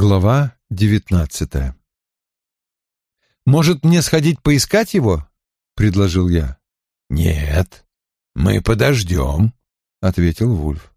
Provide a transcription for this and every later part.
Глава девятнадцатая «Может, мне сходить поискать его?» — предложил я. «Нет, мы подождем», — ответил Вульф.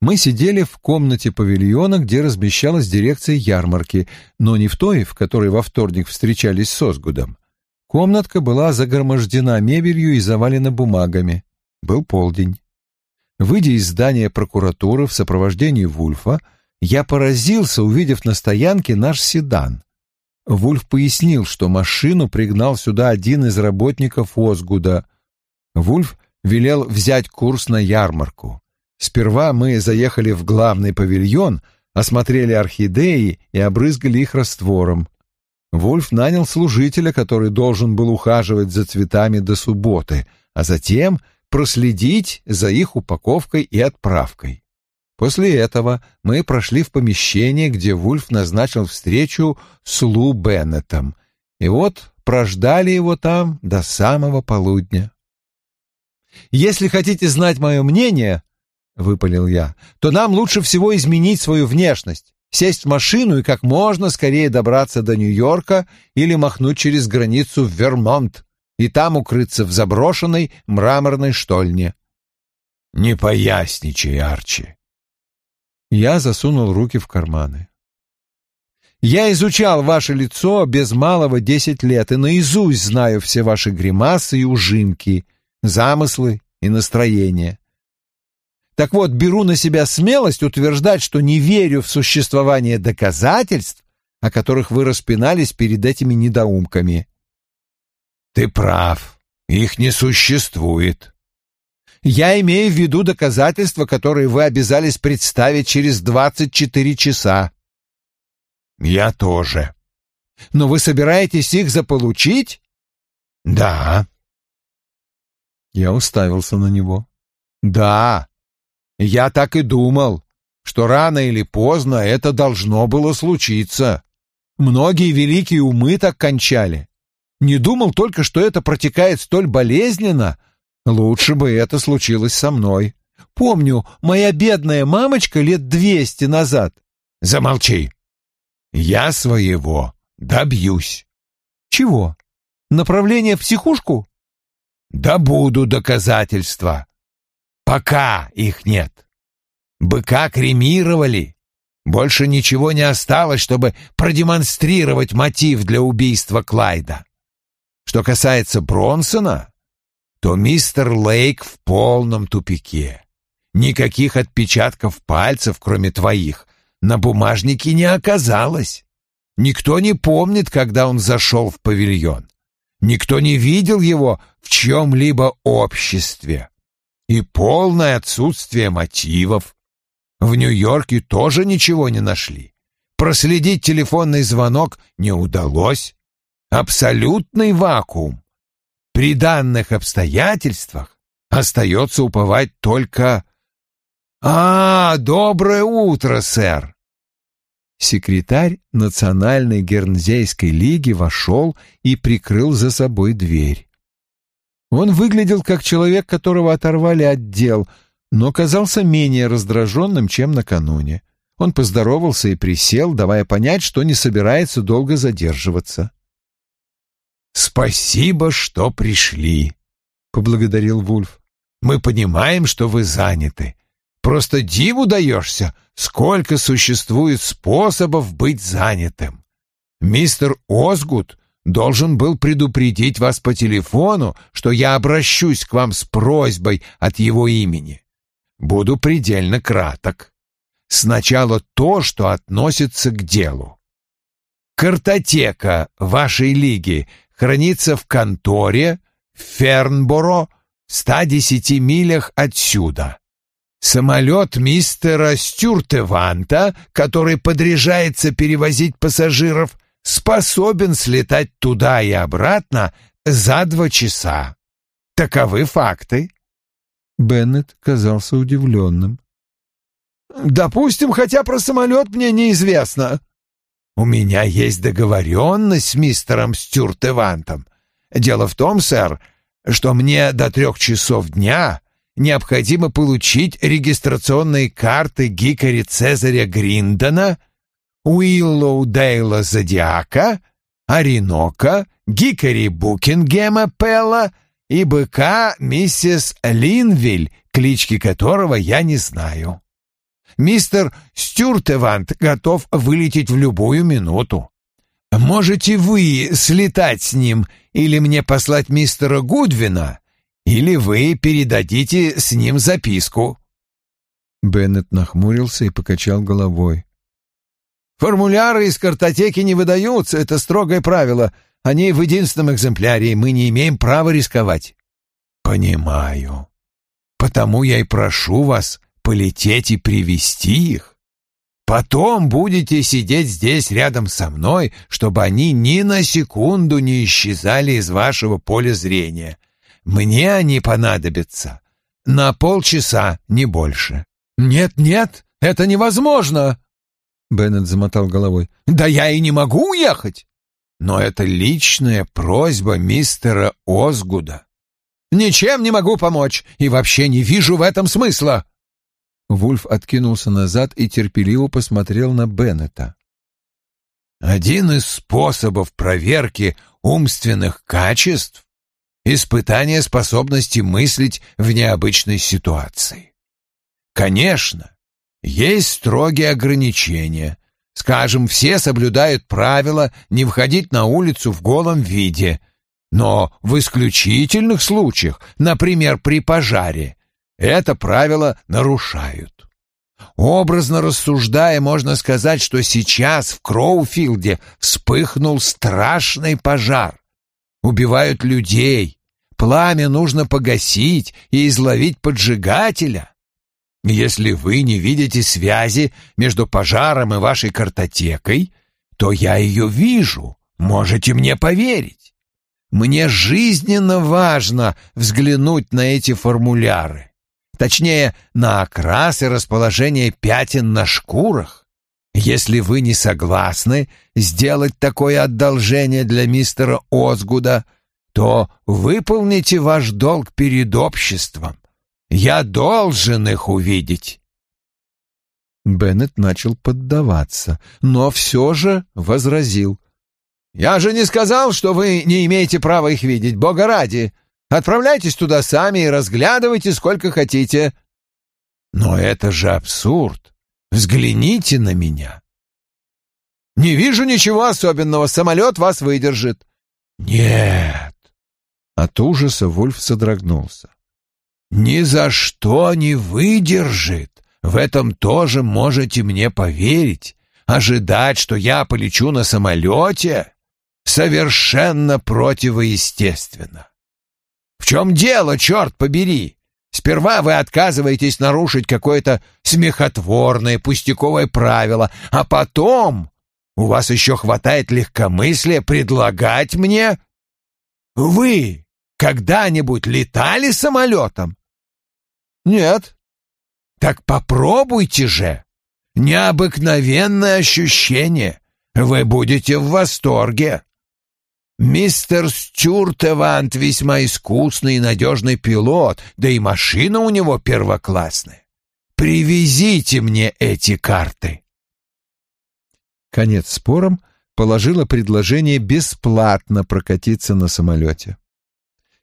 Мы сидели в комнате павильона, где размещалась дирекция ярмарки, но не в той, в которой во вторник встречались с Озгудом. Комнатка была загромождена мебелью и завалена бумагами. Был полдень. Выйдя из здания прокуратуры в сопровождении Вульфа, я поразился, увидев на стоянке наш седан. Вульф пояснил, что машину пригнал сюда один из работников Озгуда. Вульф велел взять курс на ярмарку. Сперва мы заехали в главный павильон, осмотрели орхидеи и обрызгали их раствором. Вульф нанял служителя, который должен был ухаживать за цветами до субботы, а затем проследить за их упаковкой и отправкой. После этого мы прошли в помещение, где Вульф назначил встречу с Лу Беннетом, и вот прождали его там до самого полудня. «Если хотите знать мое мнение, — выпалил я, — то нам лучше всего изменить свою внешность, сесть в машину и как можно скорее добраться до Нью-Йорка или махнуть через границу в Вермонт и там укрыться в заброшенной мраморной штольне». «Не поясничай, Арчи», я засунул руки в карманы. Я изучал ваше лицо без малого десять лет и наизусть знаю все ваши гримасы и ужимки, замыслы и настроения. Так вот, беру на себя смелость утверждать, что не верю в существование доказательств, о которых вы распинались перед этими недоумками. Ты прав, их не существует. Я имею в виду доказательства, которые вы обязались представить через 24 часа. Я тоже. Но вы собираетесь их заполучить? Да. Я уставился на него. Да. Я так и думал, что рано или поздно это должно было случиться. Многие великие умы так кончали. Не думал только, что это протекает столь болезненно, Лучше бы это случилось со мной. Помню, моя бедная мамочка лет двести назад. Замолчи. Я своего добьюсь. Чего? Направление в психушку? Да буду доказательства. Пока их нет. Быка кремировали. Больше ничего не осталось, чтобы продемонстрировать мотив для убийства Клайда. Что касается Бронсона, то мистер Лейк в полном тупике. Никаких отпечатков пальцев, кроме твоих, на бумажнике не оказалось. Никто не помнит, когда он зашел в павильон. Никто не видел его в чем-либо обществе. И полное отсутствие мотивов. В Нью-Йорке тоже ничего не нашли. Проследить телефонный звонок не удалось. Абсолютный вакуум. При данных обстоятельствах остается уповать только... «А, доброе утро, сэр!» Секретарь Национальной Гернзейской лиги вошел и прикрыл за собой дверь. Он выглядел как человек, которого оторвали от дел, но казался менее раздраженным, чем накануне. Он поздоровался и присел, давая понять, что не собирается долго задерживаться. «Спасибо, что пришли», — поблагодарил Вульф. «Мы понимаем, что вы заняты. Просто диву даешься, сколько существует способов быть занятым. Мистер Озгуд должен был предупредить вас по телефону, что я обращусь к вам с просьбой от его имени. Буду предельно краток. Сначала то, что относится к делу. Картотека вашей лиги хранится в конторе в Фернборо, в 110 милях отсюда. Самолет мистера Стюртеванта, который подряжается перевозить пассажиров, способен слетать туда и обратно за два часа. Таковы факты. Беннет казался удивленным. «Допустим, хотя про самолет мне неизвестно», «У меня есть договоренность с мистером Стюарт Эвантом. Дело в том, сэр, что мне до трех часов дня необходимо получить регистрационные карты Гикари Цезаря Гриндона, Уиллоудейла Зодиака, Оренока, Гикари Букингема Пелла и быка миссис Линвиль, клички которого я не знаю. Мистер Стюртевант готов вылететь в любую минуту. Можете вы слетать с ним или мне послать мистера Гудвина, или вы передадите с ним записку». Беннет нахмурился и покачал головой. «Формуляры из картотеки не выдаются, это строгое правило. Они в единственном экземпляре, и мы не имеем права рисковать». «Понимаю. Потому я и прошу вас полететь и привести их. Потом будете сидеть здесь рядом со мной, чтобы они ни на секунду не исчезали из вашего поля зрения. Мне они понадобятся на полчаса, не больше. Нет, нет, это невозможно. Беннет замотал головой. Да я и не могу уехать. Но это личная просьба мистера Озгуда. Ничем не могу помочь и вообще не вижу в этом смысла. Вульф откинулся назад и терпеливо посмотрел на Беннета. «Один из способов проверки умственных качеств — испытание способности мыслить в необычной ситуации. Конечно, есть строгие ограничения. Скажем, все соблюдают правила не входить на улицу в голом виде, но в исключительных случаях, например, при пожаре, это правило нарушают. Образно рассуждая, можно сказать, что сейчас в Кроуфилде вспыхнул страшный пожар. Убивают людей. Пламя нужно погасить и изловить поджигателя. Если вы не видите связи между пожаром и вашей картотекой, то я ее вижу, можете мне поверить. Мне жизненно важно взглянуть на эти формуляры. Точнее, на окрас и расположение пятен на шкурах. Если вы не согласны сделать такое одолжение для мистера Озгуда, то выполните ваш долг перед обществом. Я должен их увидеть. Беннет начал поддаваться, но все же возразил. «Я же не сказал, что вы не имеете права их видеть, бога ради. Отправляйтесь туда сами и разглядывайте сколько хотите. Но это же абсурд. Взгляните на меня. Не вижу ничего особенного, самолет вас выдержит. Нет. От ужаса Вульф содрогнулся. Ни за что не выдержит. В этом тоже можете мне поверить. Ожидать, что я полечу на самолете, совершенно противоестественно. В чем дело, черт побери? Сперва вы отказываетесь нарушить какое-то смехотворное пустяковое правило, а потом у вас еще хватает легкомыслия предлагать мне... Вы когда-нибудь летали самолетом? Нет. Так попробуйте же. Необыкновенное ощущение. Вы будете в восторге. Мистер Стюарт Эвант весьма искусный и надежный пилот, да и машина у него первоклассная. Привезите мне эти карты. Конец спором положила предложение бесплатно прокатиться на самолете.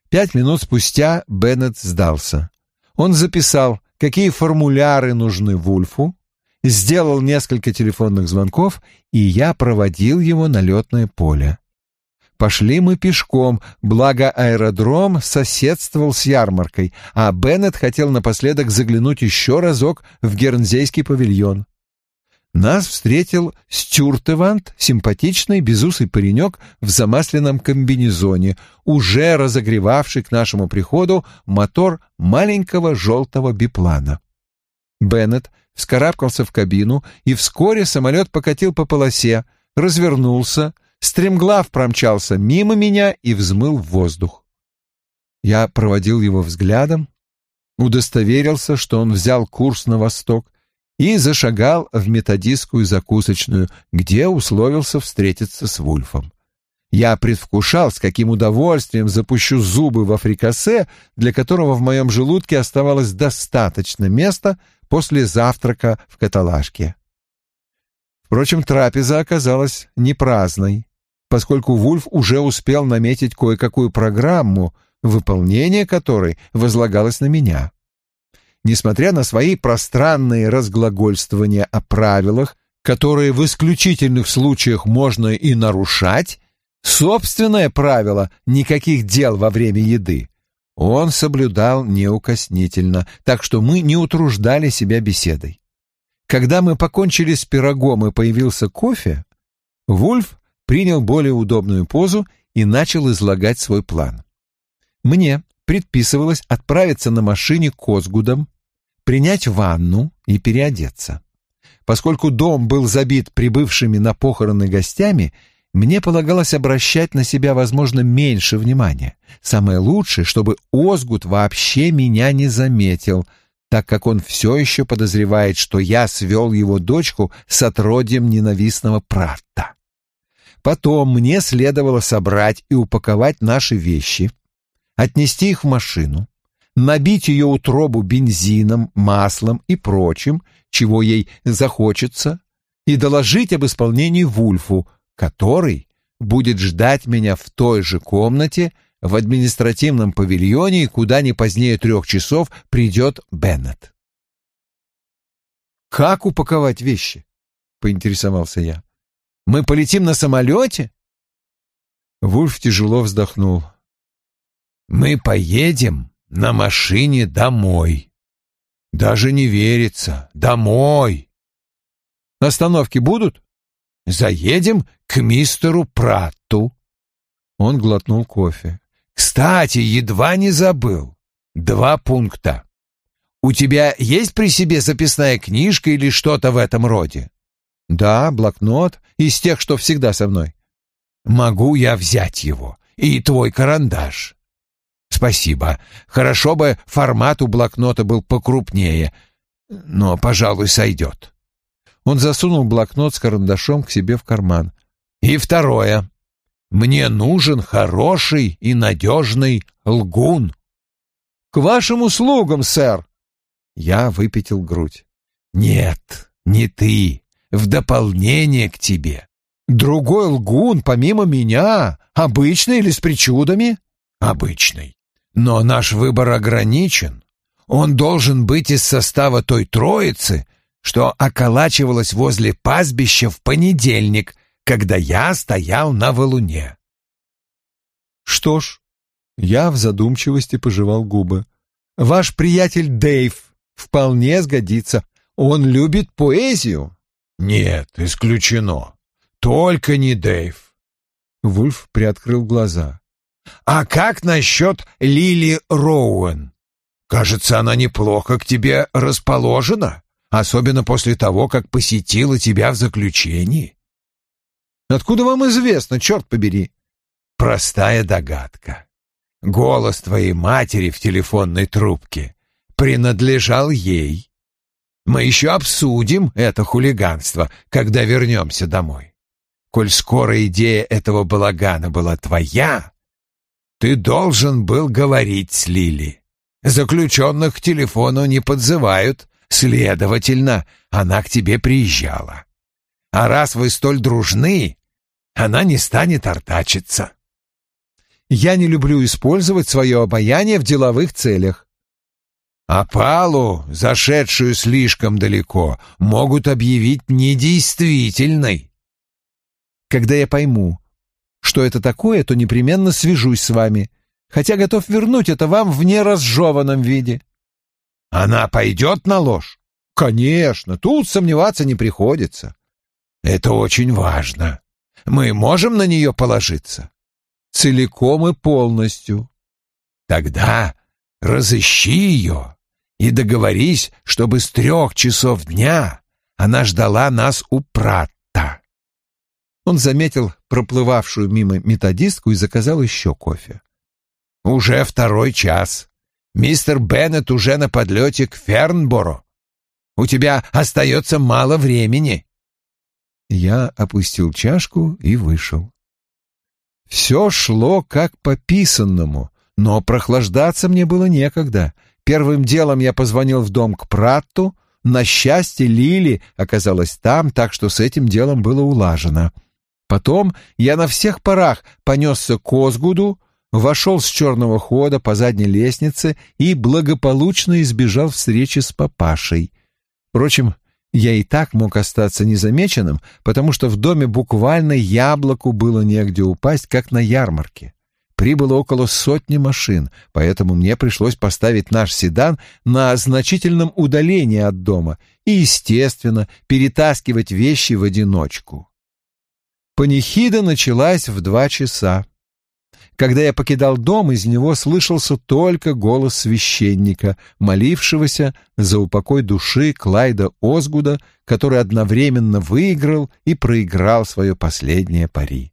Пять минут спустя Беннет сдался. Он записал, какие формуляры нужны Вульфу, сделал несколько телефонных звонков, и я проводил его на летное поле. Пошли мы пешком, благо аэродром соседствовал с ярмаркой, а Беннет хотел напоследок заглянуть еще разок в Гернзейский павильон. Нас встретил Стюртевант, симпатичный безусый паренек в замасленном комбинезоне, уже разогревавший к нашему приходу мотор маленького желтого биплана. Беннет вскарабкался в кабину, и вскоре самолет покатил по полосе, развернулся, стремглав промчался мимо меня и взмыл в воздух. Я проводил его взглядом, удостоверился, что он взял курс на восток, и зашагал в методистскую закусочную, где условился встретиться с Вульфом. Я предвкушал, с каким удовольствием запущу зубы в фрикасе, для которого в моем желудке оставалось достаточно места после завтрака в каталажке. Впрочем, трапеза оказалась не праздной, поскольку Вульф уже успел наметить кое-какую программу, выполнение которой возлагалось на меня. Несмотря на свои пространные разглагольствования о правилах, которые в исключительных случаях можно и нарушать, собственное правило «никаких дел во время еды» он соблюдал неукоснительно, так что мы не утруждали себя беседой. Когда мы покончили с пирогом и появился кофе, Вульф принял более удобную позу и начал излагать свой план. Мне предписывалось отправиться на машине к Озгудам, принять ванну и переодеться. Поскольку дом был забит прибывшими на похороны гостями, мне полагалось обращать на себя, возможно, меньше внимания. Самое лучшее, чтобы Озгуд вообще меня не заметил — так как он все еще подозревает, что я свел его дочку с отродьем ненавистного Пратта. Потом мне следовало собрать и упаковать наши вещи, отнести их в машину, набить ее утробу бензином, маслом и прочим, чего ей захочется, и доложить об исполнении Вульфу, который будет ждать меня в той же комнате, в административном павильоне, куда не позднее трех часов придет Беннет. «Как упаковать вещи?» — поинтересовался я. «Мы полетим на самолете?» Вульф тяжело вздохнул. «Мы поедем на машине домой. Даже не верится. Домой!» «Остановки будут?» «Заедем к мистеру Пратту». Он глотнул кофе. Кстати, едва не забыл. Два пункта. У тебя есть при себе записная книжка или что-то в этом роде? Да, блокнот, из тех, что всегда со мной. Могу я взять его? И твой карандаш. Спасибо. Хорошо бы формат у блокнота был покрупнее, но, пожалуй, сойдет. Он засунул блокнот с карандашом к себе в карман. И второе. Мне нужен хороший и надежный лгун. К вашим услугам, сэр. Я выпятил грудь. Нет, не ты. В дополнение к тебе. Другой лгун, помимо меня, обычный или с причудами? Обычный. Но наш выбор ограничен. Он должен быть из состава той троицы, что околачивалась возле пастбища в понедельник когда я стоял на валуне. Что ж, я в задумчивости пожевал губы. Ваш приятель Дэйв вполне сгодится. Он любит поэзию. Нет, исключено. Только не Дэйв. Вульф приоткрыл глаза. А как насчет Лили Роуэн? Кажется, она неплохо к тебе расположена, особенно после того, как посетила тебя в заключении. Откуда вам известно, черт побери? Простая догадка. Голос твоей матери в телефонной трубке принадлежал ей. Мы еще обсудим это хулиганство, когда вернемся домой. Коль скоро идея этого балагана была твоя, ты должен был говорить с Лили. Заключенных к телефону не подзывают, следовательно, она к тебе приезжала. А раз вы столь дружны, она не станет артачиться. Я не люблю использовать свое обаяние в деловых целях. А Палу, зашедшую слишком далеко, могут объявить недействительной. Когда я пойму, что это такое, то непременно свяжусь с вами, хотя готов вернуть это вам в неразжеванном виде. Она пойдет на ложь? Конечно, тут сомневаться не приходится. Это очень важно. Мы можем на нее положиться? Целиком и полностью. Тогда разыщи ее и договорись, чтобы с трех часов дня она ждала нас у Пратта. Он заметил проплывавшую мимо методистку и заказал еще кофе. «Уже второй час. Мистер Беннет уже на подлете к Фернборо. У тебя остается мало времени». Я опустил чашку и вышел. Все шло как по писанному, но прохлаждаться мне было некогда. Первым делом я позвонил в дом к Пратту, на счастье Лили оказалась там, так что с этим делом было улажено. Потом я на всех парах понесся к Озгуду, вошел с черного хода по задней лестнице и благополучно избежал встречи с папашей. Впрочем, я и так мог остаться незамеченным, потому что в доме буквально яблоку было негде упасть, как на ярмарке. Прибыло около сотни машин, поэтому мне пришлось поставить наш седан на значительном удалении от дома и, естественно, перетаскивать вещи в одиночку. Панихида началась в два часа. Когда я покидал дом, из него слышался только голос священника, молившегося за упокой души Клайда Озгуда, который одновременно выиграл и проиграл свое последнее пари.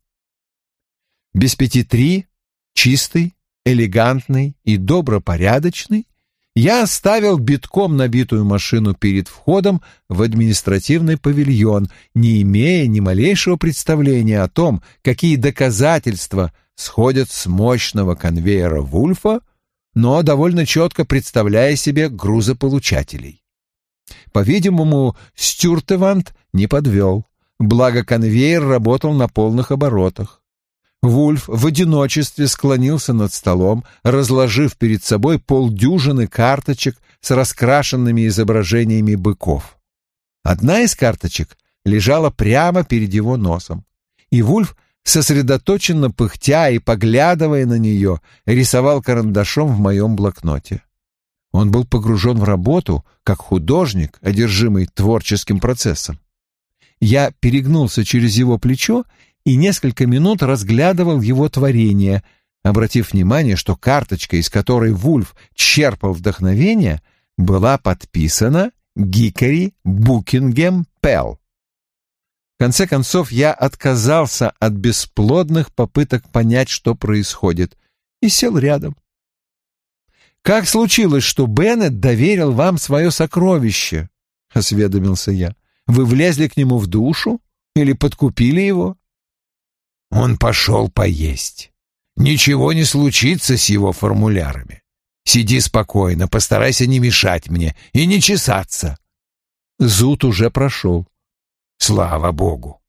Без пяти три, чистый, элегантный и добропорядочный, я оставил битком набитую машину перед входом в административный павильон, не имея ни малейшего представления о том, какие доказательства сходят с мощного конвейера Вульфа, но довольно четко представляя себе грузополучателей. По-видимому, Стюртевант не подвел, благо конвейер работал на полных оборотах. Вульф в одиночестве склонился над столом, разложив перед собой полдюжины карточек с раскрашенными изображениями быков. Одна из карточек лежала прямо перед его носом, и Вульф сосредоточенно пыхтя и поглядывая на нее, рисовал карандашом в моем блокноте. Он был погружен в работу, как художник, одержимый творческим процессом. Я перегнулся через его плечо и несколько минут разглядывал его творение, обратив внимание, что карточка, из которой Вульф черпал вдохновение, была подписана Гикари Букингем Пелл конце концов, я отказался от бесплодных попыток понять, что происходит, и сел рядом. «Как случилось, что Беннет доверил вам свое сокровище?» — осведомился я. «Вы влезли к нему в душу или подкупили его?» Он пошел поесть. Ничего не случится с его формулярами. Сиди спокойно, постарайся не мешать мне и не чесаться. Зуд уже прошел. Слава Богу!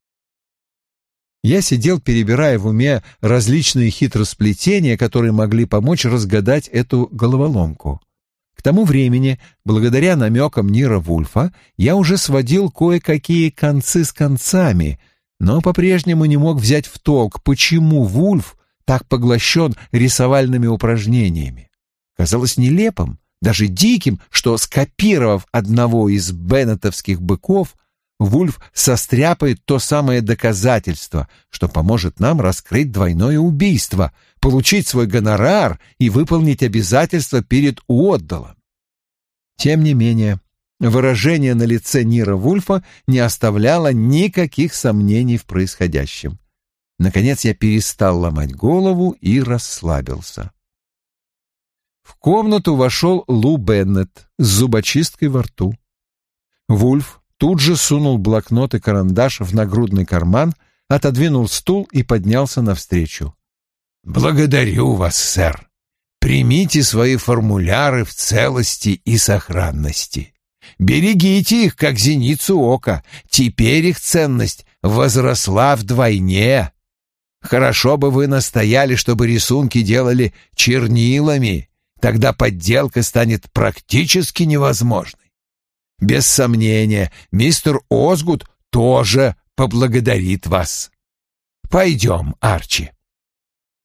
Я сидел, перебирая в уме различные хитросплетения, которые могли помочь разгадать эту головоломку. К тому времени, благодаря намекам Нира Вульфа, я уже сводил кое-какие концы с концами, но по-прежнему не мог взять в толк, почему Вульф так поглощен рисовальными упражнениями. Казалось нелепым, даже диким, что, скопировав одного из беннетовских быков, Вульф состряпает то самое доказательство, что поможет нам раскрыть двойное убийство, получить свой гонорар и выполнить обязательства перед Уотдалом. Тем не менее, выражение на лице Нира Вульфа не оставляло никаких сомнений в происходящем. Наконец я перестал ломать голову и расслабился. В комнату вошел Лу Беннет с зубочисткой во рту. Вульф тут же сунул блокнот и карандаш в нагрудный карман, отодвинул стул и поднялся навстречу. «Благодарю вас, сэр. Примите свои формуляры в целости и сохранности. Берегите их, как зеницу ока. Теперь их ценность возросла вдвойне. Хорошо бы вы настояли, чтобы рисунки делали чернилами. Тогда подделка станет практически невозможной. Без сомнения, мистер Озгуд тоже поблагодарит вас. Пойдем, Арчи.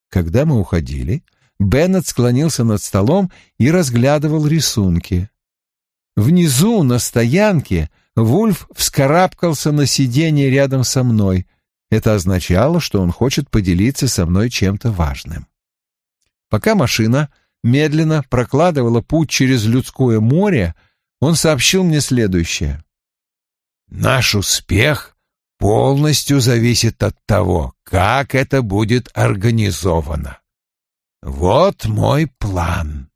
Когда мы уходили, Беннет склонился над столом и разглядывал рисунки. Внизу, на стоянке, Вульф вскарабкался на сиденье рядом со мной. Это означало, что он хочет поделиться со мной чем-то важным. Пока машина медленно прокладывала путь через людское море, он сообщил мне следующее. «Наш успех полностью зависит от того, как это будет организовано. Вот мой план.